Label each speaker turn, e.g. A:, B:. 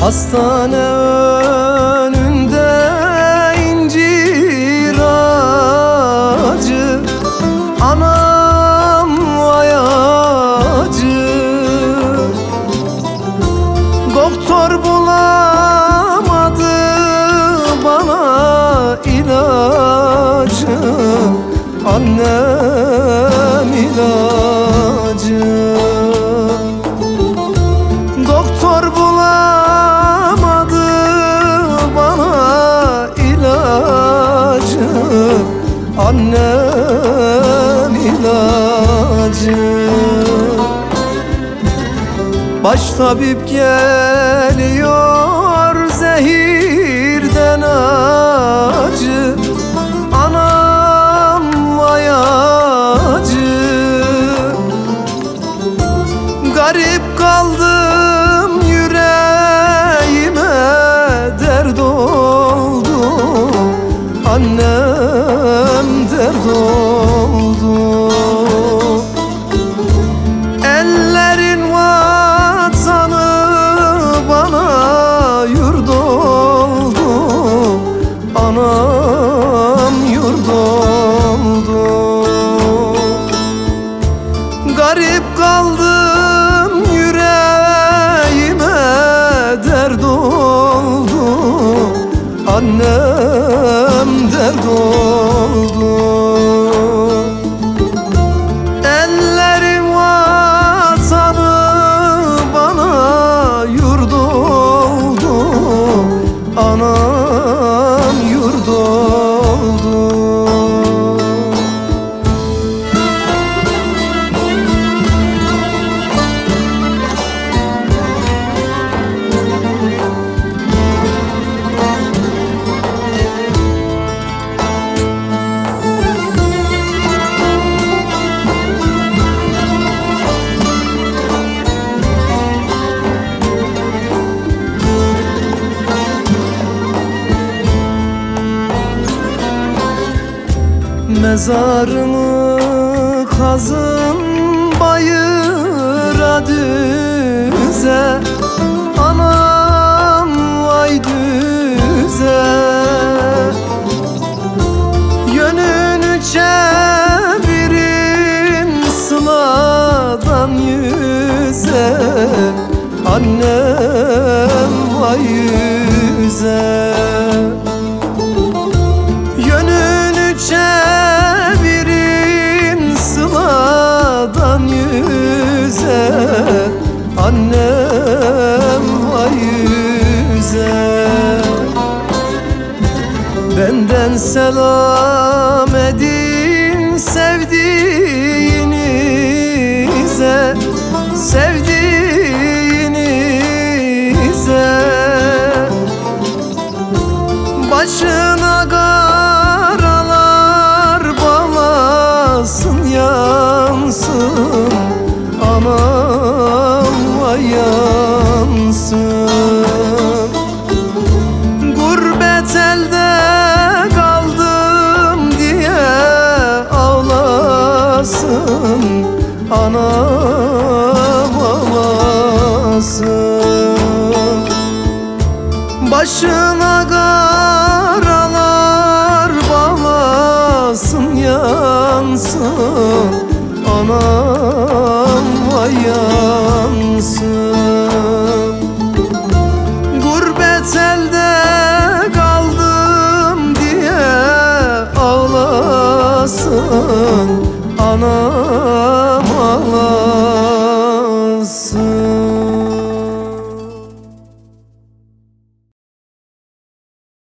A: Hastane önünde incir ağacı Anam vay acı Doktor bulamadı bana ilacı Annem Annem ilacı. Baş tabip geliyor zehirden acı Anam Mezarımı kazın bayıra düze. Anam vay düze. Yönünü çevirin sıladan yüze. Annem vay yüze Başına karalar balasın yansın Anam vay yansın. Gurbet elde kaldım diye ağlasın Anam ağlasın yansın Gurbet elde kaldım diye ağlasın. Anam ağlasın.